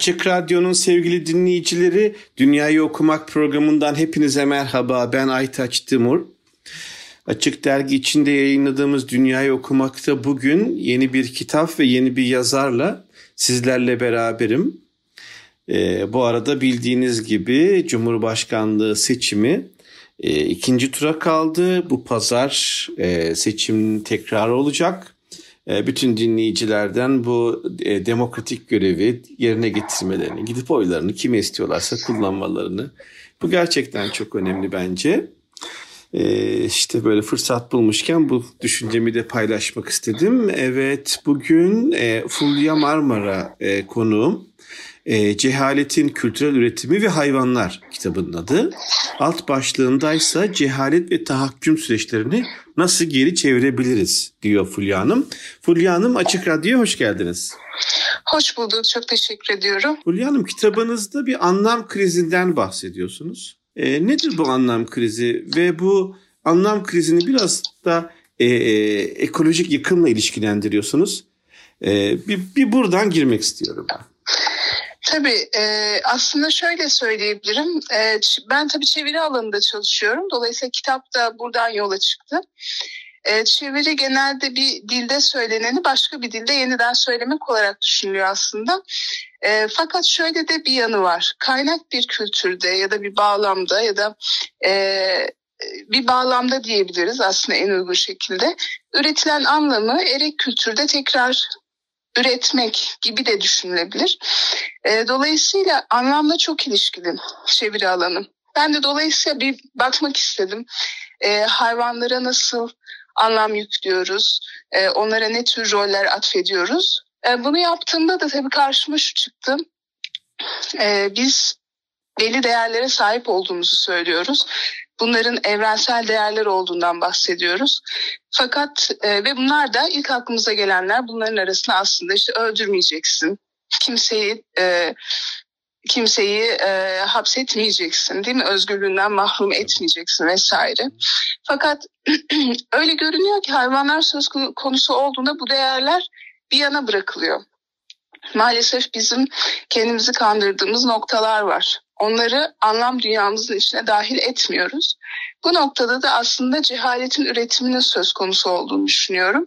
Açık Radyo'nun sevgili dinleyicileri, Dünyayı Okumak programından hepinize merhaba. Ben Aytaç Timur. Açık Dergi içinde yayınladığımız Dünyayı Okumak'ta bugün yeni bir kitap ve yeni bir yazarla sizlerle beraberim. E, bu arada bildiğiniz gibi Cumhurbaşkanlığı seçimi e, ikinci tura kaldı. Bu pazar e, seçim tekrar olacak. E, bütün dinleyicilerden bu e, demokratik görevi yerine getirmelerini, gidip oylarını kime istiyorlarsa kullanmalarını. Bu gerçekten çok önemli bence. E, işte böyle fırsat bulmuşken bu düşüncemi de paylaşmak istedim. Evet bugün Fulya Marmara konuğum e, Cehaletin Kültürel Üretimi ve Hayvanlar kitabının adı. Alt başlığındaysa cehalet ve tahakküm süreçlerini nasıl geri çevirebiliriz diyor Fulya Hanım. Fulya Hanım Açık Radyo'ya hoş geldiniz. Hoş bulduk. Çok teşekkür ediyorum. Fulya Hanım kitabınızda bir anlam krizinden bahsediyorsunuz. E, nedir bu anlam krizi ve bu anlam krizini biraz da e, e, ekolojik yıkımla ilişkilendiriyorsunuz. E, bir, bir buradan girmek istiyorum ben. Tabii e, aslında şöyle söyleyebilirim. E, ben tabii çeviri alanında çalışıyorum. Dolayısıyla kitap da buradan yola çıktı. E, çeviri genelde bir dilde söyleneni başka bir dilde yeniden söylemek olarak düşünülüyor aslında. E, fakat şöyle de bir yanı var. Kaynak bir kültürde ya da bir bağlamda ya da e, bir bağlamda diyebiliriz aslında en uygun şekilde. Üretilen anlamı erek kültürde tekrar üretmek gibi de düşünülebilir. E, dolayısıyla anlamla çok ilişkili çeviri alanı. Ben de dolayısıyla bir bakmak istedim. E, hayvanlara nasıl anlam yüklüyoruz? E, onlara ne tür roller atfediyoruz? Bunu yaptığımda da tabii karşıma şu çıktı. Biz belli değerlere sahip olduğumuzu söylüyoruz. Bunların evrensel değerler olduğundan bahsediyoruz. Fakat e, ve bunlar da ilk aklımıza gelenler bunların arasında aslında işte öldürmeyeceksin. Kimseyi e, kimseyi e, hapsetmeyeceksin değil mi? Özgürlüğünden mahrum etmeyeceksin vesaire. Fakat öyle görünüyor ki hayvanlar söz konusu olduğunda bu değerler bir yana bırakılıyor. Maalesef bizim kendimizi kandırdığımız noktalar var. Onları anlam dünyamızın içine dahil etmiyoruz. Bu noktada da aslında cehaletin üretiminin söz konusu olduğunu düşünüyorum.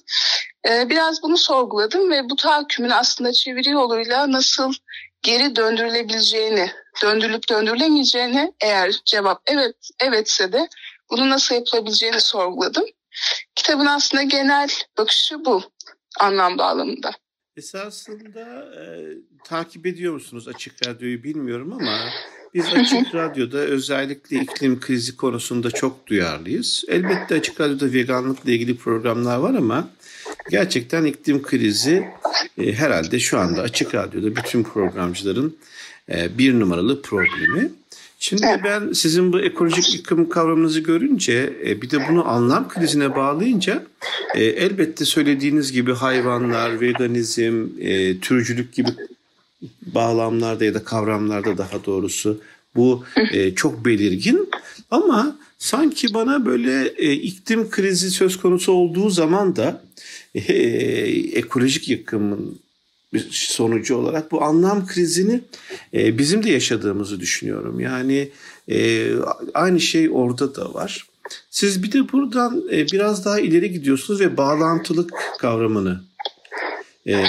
Ee, biraz bunu sorguladım ve bu tahakkümün aslında çeviri yoluyla nasıl geri döndürülebileceğini, döndürülüp döndürülemeyeceğini eğer cevap evet evetse de bunu nasıl yapılabileceğini sorguladım. Kitabın aslında genel bakışı bu anlam bağlamında. Esasında e, takip ediyor musunuz Açık Radyo'yu bilmiyorum ama biz Açık Radyo'da özellikle iklim krizi konusunda çok duyarlıyız. Elbette Açık Radyo'da veganlıkla ilgili programlar var ama gerçekten iklim krizi e, herhalde şu anda Açık Radyo'da bütün programcıların e, bir numaralı problemi. Şimdi ben sizin bu ekolojik yıkım kavramınızı görünce e, bir de bunu anlam krizine bağlayınca e, elbette söylediğiniz gibi hayvanlar, veganizm, e, türcülük gibi bağlamlarda ya da kavramlarda daha doğrusu bu çok belirgin. Ama sanki bana böyle iklim krizi söz konusu olduğu zaman da ekolojik yıkımın bir sonucu olarak bu anlam krizini e, bizim de yaşadığımızı düşünüyorum. Yani e, aynı şey orada da var. Siz bir de buradan e, biraz daha ileri gidiyorsunuz ve bağlantılık kavramını e, e,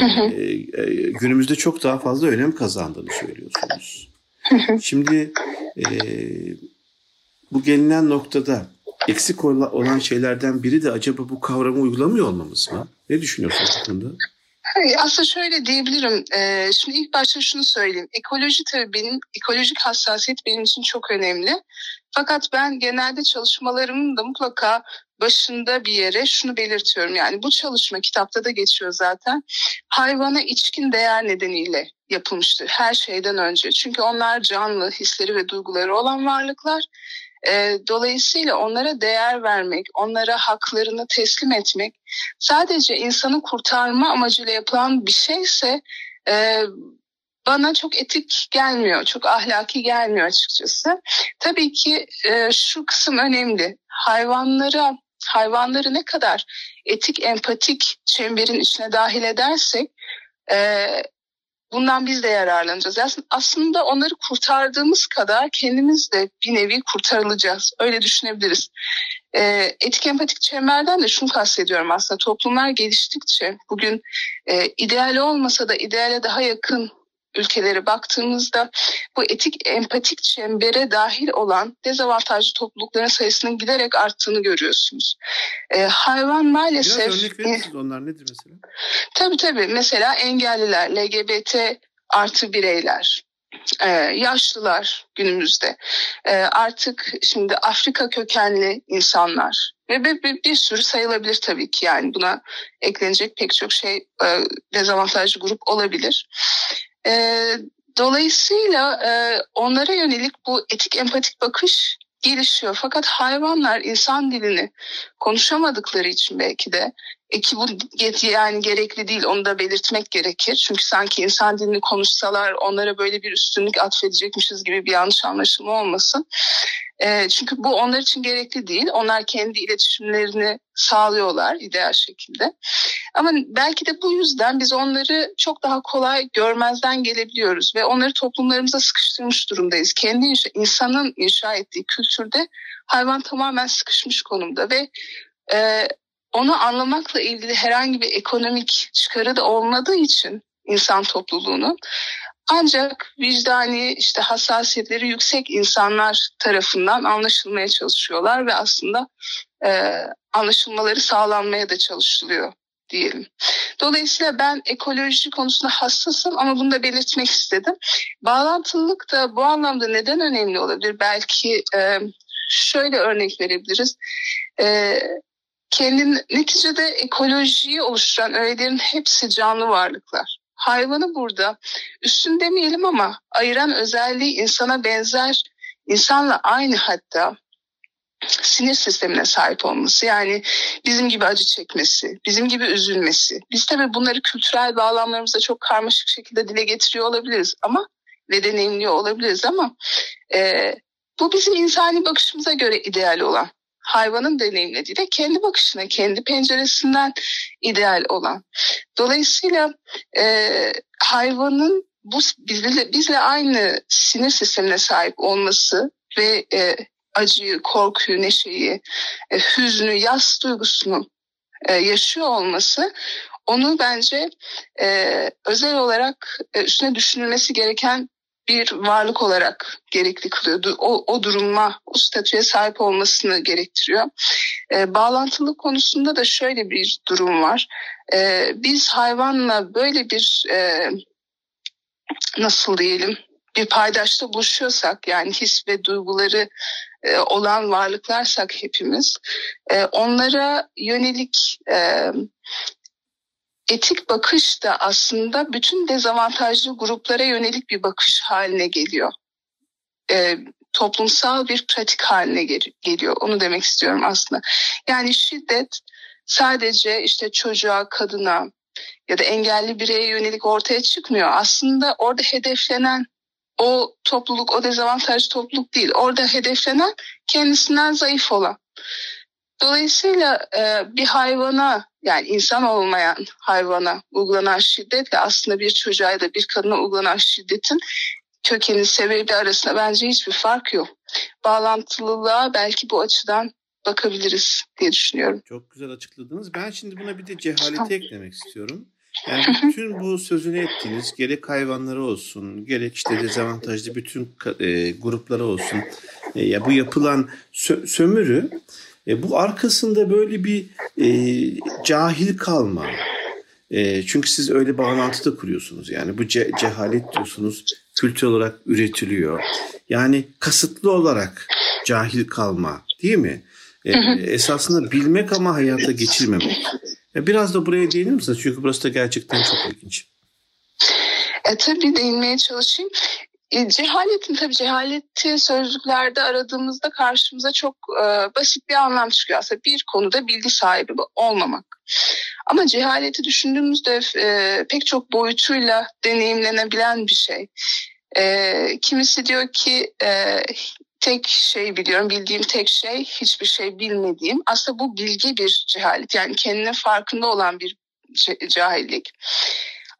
günümüzde çok daha fazla önem kazandığını söylüyorsunuz. Şimdi e, bu gelinen noktada eksik olan şeylerden biri de acaba bu kavramı uygulamıyor olmamız mı? Ne düşünüyorsunuz konuda? Aslında şöyle diyebilirim. Ee, şimdi ilk başta şunu söyleyeyim. Ekoloji tabii benim, ekolojik hassasiyet benim için çok önemli. Fakat ben genelde çalışmalarımın da mutlaka başında bir yere şunu belirtiyorum. Yani bu çalışma kitapta da geçiyor zaten. Hayvana içkin değer nedeniyle yapılmıştır her şeyden önce. Çünkü onlar canlı, hisleri ve duyguları olan varlıklar. E, dolayısıyla onlara değer vermek, onlara haklarını teslim etmek sadece insanı kurtarma amacıyla yapılan bir şeyse e, bana çok etik gelmiyor, çok ahlaki gelmiyor açıkçası. Tabii ki e, şu kısım önemli. Hayvanlara hayvanları ne kadar etik, empatik çemberin içine dahil edersek e, bundan biz de yararlanacağız. Aslında onları kurtardığımız kadar kendimiz de bir nevi kurtarılacağız. Öyle düşünebiliriz. E, etik empatik çemberden de şunu kastediyorum aslında toplumlar geliştikçe bugün e, ideal olmasa da ideale daha yakın ülkelere baktığımızda bu etik empatik çembere dahil olan dezavantajlı toplulukların sayısının giderek arttığını görüyorsunuz. E, hayvan maalesef... Biraz örnek verir misiniz onlar nedir mesela? Tabii tabii. Mesela engelliler, LGBT artı bireyler, ee, yaşlılar günümüzde ee, artık şimdi Afrika kökenli insanlar ve bir, bir, bir sürü sayılabilir tabii ki yani buna eklenecek pek çok şey e, dezavantajlı grup olabilir. E, dolayısıyla e, onlara yönelik bu etik empatik bakış gelişiyor. Fakat hayvanlar insan dilini konuşamadıkları için belki de e ki bu yani gerekli değil onu da belirtmek gerekir. Çünkü sanki insan dilini konuşsalar onlara böyle bir üstünlük atfedecekmişiz gibi bir yanlış anlaşılma olmasın. E, çünkü bu onlar için gerekli değil. Onlar kendi iletişimlerini sağlıyorlar ideal şekilde. Ama belki de bu yüzden biz onları çok daha kolay görmezden gelebiliyoruz ve onları toplumlarımıza sıkıştırmış durumdayız. Kendi inşa, insanın inşa ettiği kültürde hayvan tamamen sıkışmış konumda ve e, onu anlamakla ilgili herhangi bir ekonomik çıkarı da olmadığı için insan topluluğunun ancak vicdani işte hassasiyetleri yüksek insanlar tarafından anlaşılmaya çalışıyorlar ve aslında e, anlaşılmaları sağlanmaya da çalışılıyor diyelim. Dolayısıyla ben ekoloji konusunda hassasım ama bunu da belirtmek istedim. Bağlantılılık da bu anlamda neden önemli olabilir? Belki e, şöyle örnek verebiliriz. E, kendin neticede ekolojiyi oluşturan öğelerin hepsi canlı varlıklar. Hayvanı burada üstün demeyelim ama ayıran özelliği insana benzer, insanla aynı hatta sinir sistemine sahip olması yani bizim gibi acı çekmesi, bizim gibi üzülmesi. Biz tabii bunları kültürel bağlamlarımızda çok karmaşık şekilde dile getiriyor olabiliriz ama ve deneyimliyor olabiliriz ama e, bu bizim insani bakışımıza göre ideal olan hayvanın deneyimlediği de kendi bakışına, kendi penceresinden ideal olan. Dolayısıyla e, hayvanın bu bizle, bizle aynı sinir sistemine sahip olması ve e, acıyı, korkuyu, neşeyi, e, hüznü, yas duygusunu e, yaşıyor olması onu bence e, özel olarak e, üstüne düşünülmesi gereken bir varlık olarak gerekli kılıyordu. O, o duruma, o statüye sahip olmasını gerektiriyor. E, bağlantılık konusunda da şöyle bir durum var. E, biz hayvanla böyle bir e, nasıl diyelim bir paydaşta buluşuyorsak yani his ve duyguları e, olan varlıklarsak hepimiz e, onlara yönelik e, etik bakış da aslında bütün dezavantajlı gruplara yönelik bir bakış haline geliyor. E, toplumsal bir pratik haline gel- geliyor. Onu demek istiyorum aslında. Yani şiddet sadece işte çocuğa, kadına ya da engelli bireye yönelik ortaya çıkmıyor. Aslında orada hedeflenen o topluluk, o dezavantajlı topluluk değil. Orada hedeflenen kendisinden zayıf olan. Dolayısıyla e, bir hayvana yani insan olmayan hayvana uygulanan şiddetle aslında bir çocuğa ya da bir kadına uygulanan şiddetin kökeni sebebi arasında bence hiçbir fark yok. Bağlantılılığa belki bu açıdan bakabiliriz diye düşünüyorum. Çok güzel açıkladınız. Ben şimdi buna bir de cehaleti eklemek istiyorum. Yani bütün bu sözünü ettiğiniz gerek hayvanları olsun, gerek işte dezavantajlı bütün e, grupları olsun. E, ya bu yapılan sö- sömürü e, bu arkasında böyle bir e, cahil kalma. E, çünkü siz öyle bağlantıda kuruyorsunuz. Yani bu ce- cehalet diyorsunuz kültür olarak üretiliyor. Yani kasıtlı olarak cahil kalma değil mi? E, esasında bilmek ama hayata geçirmemek. E, biraz da buraya değinir misiniz? Çünkü burası da gerçekten çok ilginç. E, tabii değinmeye çalışayım. E, cehaletin tabii cehaleti sözlüklerde aradığımızda karşımıza çok e, basit bir anlam çıkıyor. Aslında bir konuda bilgi sahibi olmamak. Ama cehaleti düşündüğümüzde e, pek çok boyutuyla deneyimlenebilen bir şey. E, kimisi diyor ki e, tek şey biliyorum, bildiğim tek şey hiçbir şey bilmediğim. Aslında bu bilgi bir cehalet. Yani kendine farkında olan bir cahillik.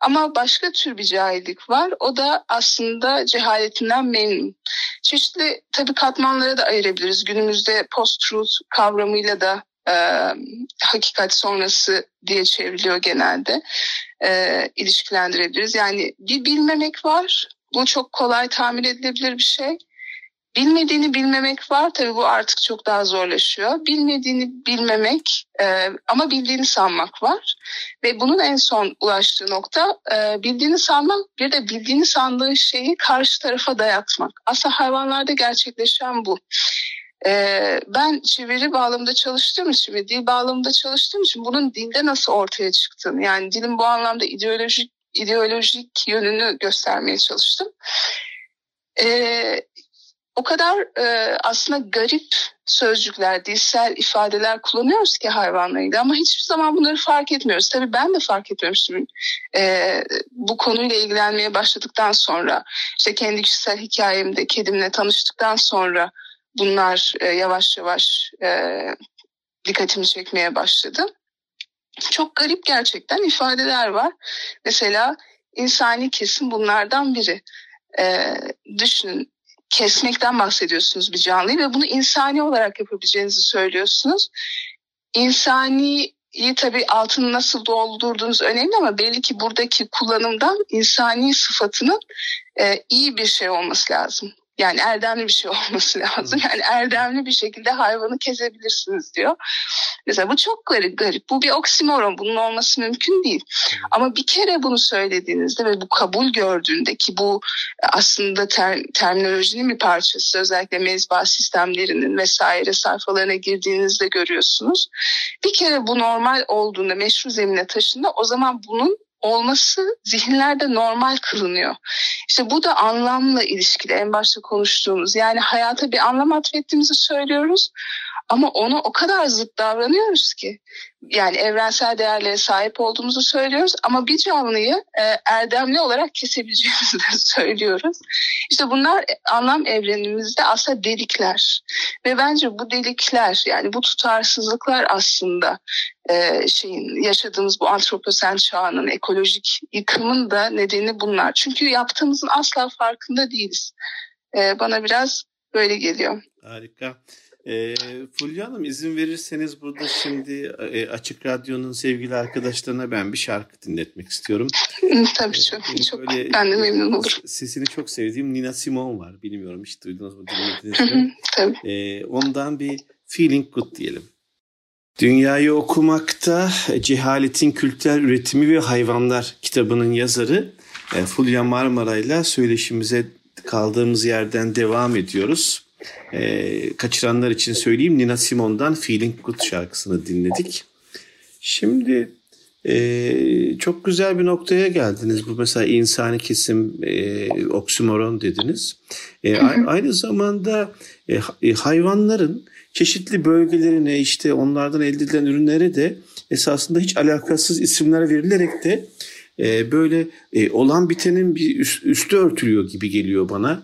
Ama başka tür bir cahillik var. O da aslında cehaletinden memnun. Çeşitli tabii katmanlara da ayırabiliriz. Günümüzde post-truth kavramıyla da e, hakikat sonrası diye çevriliyor genelde. E, ilişkilendirebiliriz. Yani bir bilmemek var. Bu çok kolay tamir edilebilir bir şey. Bilmediğini bilmemek var tabii bu artık çok daha zorlaşıyor. Bilmediğini bilmemek e, ama bildiğini sanmak var. Ve bunun en son ulaştığı nokta e, bildiğini sanmak bir de bildiğini sandığı şeyi karşı tarafa dayatmak. Aslında hayvanlarda gerçekleşen bu. E, ben çeviri bağlamında çalıştığım için ve dil bağlamında çalıştığım için bunun dilde nasıl ortaya çıktığını yani dilin bu anlamda ideolojik ideolojik yönünü göstermeye çalıştım. Ee, o kadar e, aslında garip sözcükler, dilsel ifadeler kullanıyoruz ki hayvanlarıyla ama hiçbir zaman bunları fark etmiyoruz. Tabii ben de fark etmemiştim e, bu konuyla ilgilenmeye başladıktan sonra. işte kendi kişisel hikayemde kedimle tanıştıktan sonra bunlar e, yavaş yavaş e, dikkatimi çekmeye başladı. Çok garip gerçekten ifadeler var. Mesela insani kesim bunlardan biri. E, düşünün kesmekten bahsediyorsunuz bir canlıyı ve bunu insani olarak yapabileceğinizi söylüyorsunuz. İnsaniyi tabii altını nasıl doldurduğunuz önemli ama belli ki buradaki kullanımdan insani sıfatının e, iyi bir şey olması lazım. Yani erdemli bir şey olması lazım. Yani erdemli bir şekilde hayvanı kesebilirsiniz diyor. Mesela bu çok garip, garip. Bu bir oksimoron. Bunun olması mümkün değil. Ama bir kere bunu söylediğinizde ve bu kabul gördüğünde ki bu aslında ter, terminolojinin bir parçası özellikle mezba sistemlerinin vesaire sayfalarına girdiğinizde görüyorsunuz. Bir kere bu normal olduğunda meşru zemine taşında o zaman bunun olması zihinlerde normal kılınıyor. İşte bu da anlamla ilişkili en başta konuştuğumuz. Yani hayata bir anlam atfettiğimizi söylüyoruz ama onu o kadar zıt davranıyoruz ki yani evrensel değerlere sahip olduğumuzu söylüyoruz ama bir canlıyı e, erdemli olarak kesebileceğimizi de söylüyoruz. İşte bunlar anlam evrenimizde aslında delikler ve bence bu delikler yani bu tutarsızlıklar aslında e, şeyin yaşadığımız bu antroposen çağının ekolojik yıkımın da nedeni bunlar. Çünkü yaptığımızın asla farkında değiliz. E, bana biraz böyle geliyor. Harika. E, Fulya Hanım izin verirseniz burada şimdi e, Açık Radyo'nun sevgili arkadaşlarına ben bir şarkı dinletmek istiyorum. Tabii çok. Ee, çok böyle, ben de memnun olurum. Sesini çok sevdiğim Nina Simone var. Bilmiyorum hiç duydunuz mu dinlediniz mi? Tabii. E, ondan bir Feeling Good diyelim. Dünyayı okumakta Cehaletin Kültürel Üretimi ve Hayvanlar kitabının yazarı e, Fulya Marmara ile söyleşimize kaldığımız yerden devam ediyoruz. E, kaçıranlar için söyleyeyim Nina Simone'dan Feeling Good şarkısını dinledik. Şimdi e, çok güzel bir noktaya geldiniz. Bu mesela insani kesim e, oksimoron dediniz. E, aynı zamanda e, e, hayvanların çeşitli bölgelerine işte onlardan elde edilen ürünlere de esasında hiç alakasız isimler verilerek de e, böyle e, olan bitenin bir üst, üstü örtülüyor gibi geliyor bana.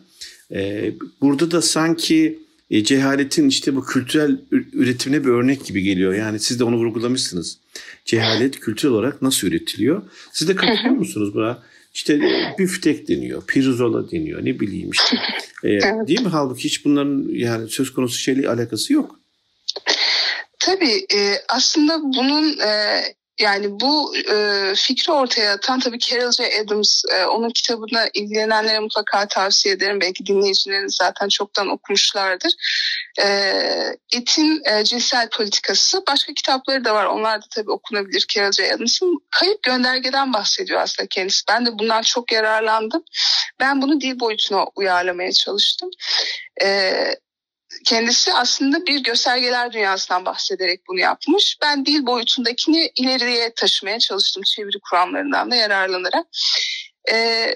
E, burada da sanki e, cehaletin işte bu kültürel üretimine bir örnek gibi geliyor. Yani siz de onu vurgulamışsınız. Cehalet kültürel olarak nasıl üretiliyor? Siz de katılıyor musunuz buna? İşte e, büftek deniyor, pirzola deniyor, ne bileyim işte. E, evet. Değil mi? Halbuki hiç bunların yani söz konusu şeyle alakası yok. Tabii e, aslında bunun e, yani bu e, fikri ortaya atan tabii Carol J. Adams, e, onun kitabını ilgilenenlere mutlaka tavsiye ederim. Belki dinleyicileriniz zaten çoktan okumuşlardır. E, etin e, cinsel politikası. Başka kitapları da var. Onlar da tabii okunabilir Carol J. Adams'ın. Kayıp göndergeden bahsediyor aslında kendisi. Ben de bundan çok yararlandım. Ben bunu dil boyutuna uyarlamaya çalıştım. E, kendisi aslında bir göstergeler dünyasından bahsederek bunu yapmış. Ben dil boyutundakini ileriye taşımaya çalıştım çeviri kuramlarından da yararlanarak. Ee,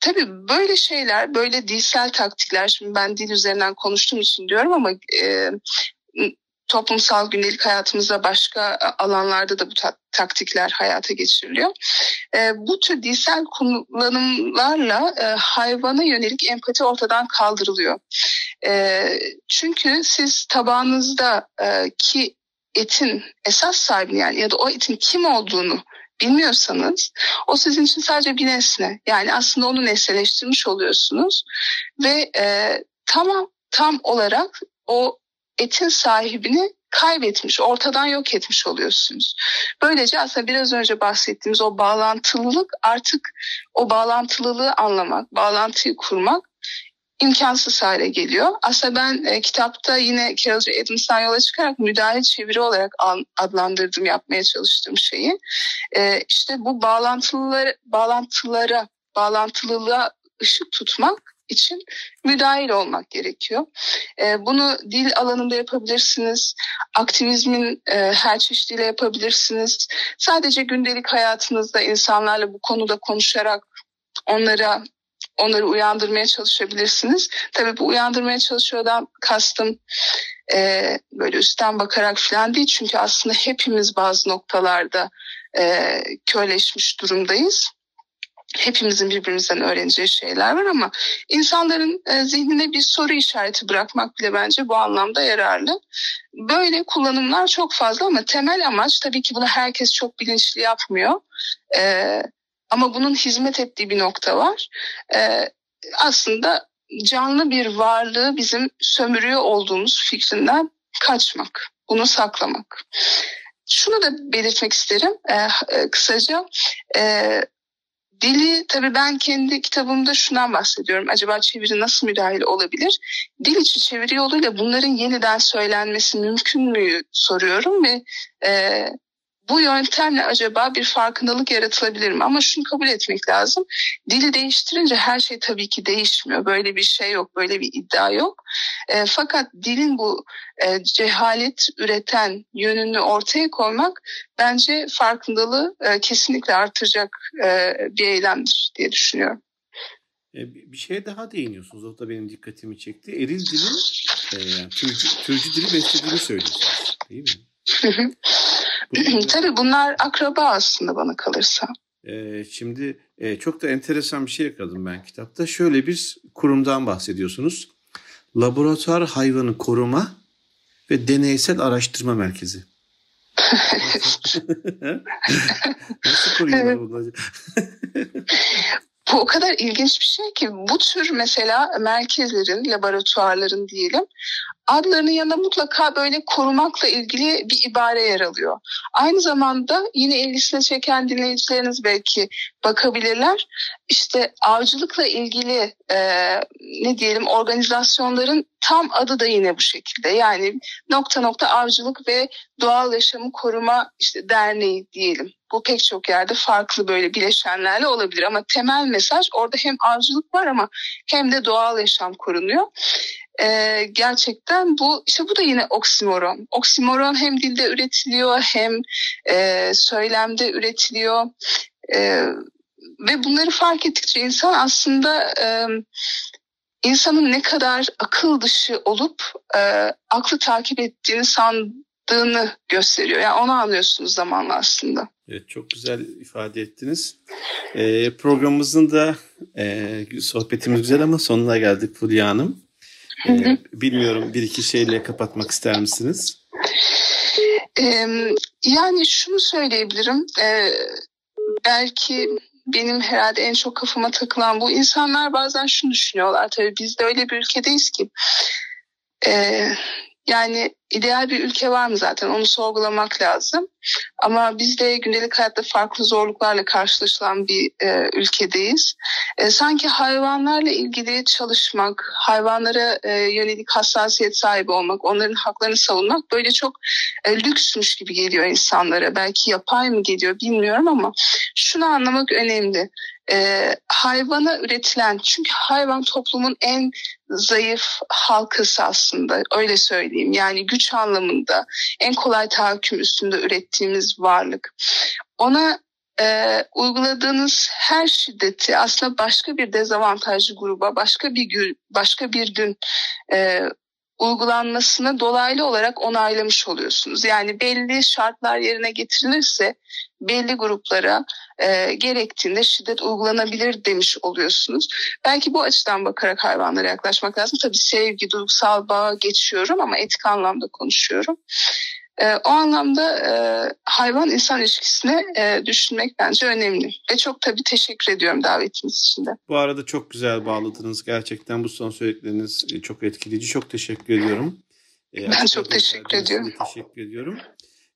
tabii böyle şeyler, böyle dilsel taktikler, şimdi ben dil üzerinden konuştuğum için diyorum ama e, toplumsal gündelik hayatımızda başka alanlarda da bu ta- taktikler hayata geçiriliyor. E, bu tür dilsel kullanımlarla e, hayvana yönelik empati ortadan kaldırılıyor. E, çünkü siz tabağınızda e, ki etin esas sahibini yani ya da o etin kim olduğunu bilmiyorsanız o sizin için sadece bir nesne. Yani aslında onu nesneleştirmiş oluyorsunuz ve e, tamam tam olarak o etin sahibini kaybetmiş, ortadan yok etmiş oluyorsunuz. Böylece aslında biraz önce bahsettiğimiz o bağlantılılık artık o bağlantılılığı anlamak, bağlantıyı kurmak imkansız hale geliyor. Aslında ben e, kitapta yine Carol J. Adams'tan yola çıkarak müdahale çeviri olarak adlandırdım yapmaya çalıştığım şeyi. E, işte bu bağlantılara, bağlantılara, bağlantılılığa ışık tutmak için müdahil olmak gerekiyor. E, bunu dil alanında yapabilirsiniz, aktivizmin e, her çeşidiyle yapabilirsiniz. Sadece gündelik hayatınızda insanlarla bu konuda konuşarak onlara onları uyandırmaya çalışabilirsiniz. Tabii bu uyandırmaya çalışıyordan kastım e, böyle üstten bakarak falan değil. Çünkü aslında hepimiz bazı noktalarda e, köleleşmiş durumdayız hepimizin birbirimizden öğreneceği şeyler var ama insanların e, zihnine bir soru işareti bırakmak bile bence bu anlamda yararlı. Böyle kullanımlar çok fazla ama temel amaç tabii ki bunu herkes çok bilinçli yapmıyor. E, ama bunun hizmet ettiği bir nokta var. E, aslında canlı bir varlığı bizim sömürüyor olduğumuz fikrinden kaçmak, bunu saklamak. Şunu da belirtmek isterim e, e kısaca. E, Dili tabii ben kendi kitabımda şundan bahsediyorum. Acaba çeviri nasıl müdahil olabilir? Dil içi çeviri yoluyla bunların yeniden söylenmesi mümkün mü soruyorum ve e, bu yöntemle acaba bir farkındalık yaratılabilir mi? Ama şunu kabul etmek lazım. Dili değiştirince her şey tabii ki değişmiyor. Böyle bir şey yok, böyle bir iddia yok. E, fakat dilin bu e, cehalet üreten yönünü ortaya koymak bence farkındalığı e, kesinlikle artıracak e, bir eylemdir diye düşünüyorum. E, bir şeye daha değiniyorsunuz. O da benim dikkatimi çekti. Eril dilin e, yani türcü, türcü dili beslediğini söylüyorsunuz. Değil mi? Tabii bunlar akraba aslında bana kalırsa. Ee, şimdi e, çok da enteresan bir şey yakaladım ben kitapta. Şöyle bir kurumdan bahsediyorsunuz. Laboratuvar Hayvanı Koruma ve Deneysel Araştırma Merkezi. Nasıl koruyorlar bunu? Bu o kadar ilginç bir şey ki bu tür mesela merkezlerin, laboratuvarların diyelim adlarının yanında mutlaka böyle korumakla ilgili bir ibare yer alıyor. Aynı zamanda yine ilgisini çeken dinleyicileriniz belki bakabilirler. İşte avcılıkla ilgili e, ne diyelim organizasyonların tam adı da yine bu şekilde. Yani nokta nokta avcılık ve doğal yaşamı koruma işte derneği diyelim. Bu pek çok yerde farklı böyle bileşenlerle olabilir ama temel mesaj orada hem avcılık var ama hem de doğal yaşam korunuyor e, gerçekten bu işte bu da yine oksimoron. Oksimoron hem dilde üretiliyor hem e, söylemde üretiliyor e, ve bunları fark ettikçe insan aslında e, insanın ne kadar akıl dışı olup e, aklı takip ettiğini sandığını gösteriyor. Yani onu anlıyorsunuz zamanla aslında. Evet çok güzel ifade ettiniz. E, programımızın da e, sohbetimiz güzel ama sonuna geldik Fulya Hanım. Ee, bilmiyorum bir iki şeyle kapatmak ister misiniz? yani şunu söyleyebilirim. Ee, belki benim herhalde en çok kafama takılan bu. insanlar bazen şunu düşünüyorlar. Tabii biz de öyle bir ülkedeyiz ki. E, yani ideal bir ülke var mı zaten onu sorgulamak lazım. Ama biz de gündelik hayatta farklı zorluklarla karşılaşılan bir e, ülkedeyiz. E, sanki hayvanlarla ilgili çalışmak, hayvanlara e, yönelik hassasiyet sahibi olmak, onların haklarını savunmak böyle çok e, lüksmüş gibi geliyor insanlara. Belki yapay mı geliyor bilmiyorum ama şunu anlamak önemli. e, hayvana üretilen çünkü hayvan toplumun en zayıf halkası aslında öyle söyleyeyim yani güç anlamında en kolay tahakküm üstünde ürettiğimiz varlık ona e, uyguladığınız her şiddeti aslında başka bir dezavantajlı gruba başka bir gün başka bir gün e, uygulanmasını dolaylı olarak onaylamış oluyorsunuz. Yani belli şartlar yerine getirilirse belli gruplara e, gerektiğinde şiddet uygulanabilir demiş oluyorsunuz. Belki bu açıdan bakarak hayvanlara yaklaşmak lazım. Tabii sevgi, duygusal bağ geçiyorum ama etik anlamda konuşuyorum. E, o anlamda e, hayvan insan ilişkisine e, düşünmek bence önemli. Ve çok tabii teşekkür ediyorum davetiniz için de. Bu arada çok güzel bağladınız. Gerçekten bu son söyledikleriniz e, çok etkileyici. Çok teşekkür ediyorum. E, ben çok teşekkür ediyorum. Teşekkür ediyorum.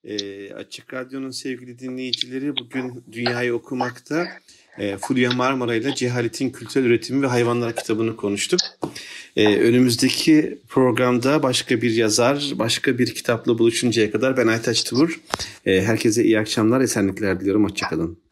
E, Açık Radyo'nun sevgili dinleyicileri bugün Dünyayı Okumak'ta e, Fulya Marmara ile Cehaletin Kültürel Üretimi ve Hayvanlar kitabını konuştuk. E, önümüzdeki programda başka bir yazar, başka bir kitapla buluşuncaya kadar ben Aytaç Tavur. E, herkese iyi akşamlar, esenlikler diliyorum. Hoşçakalın.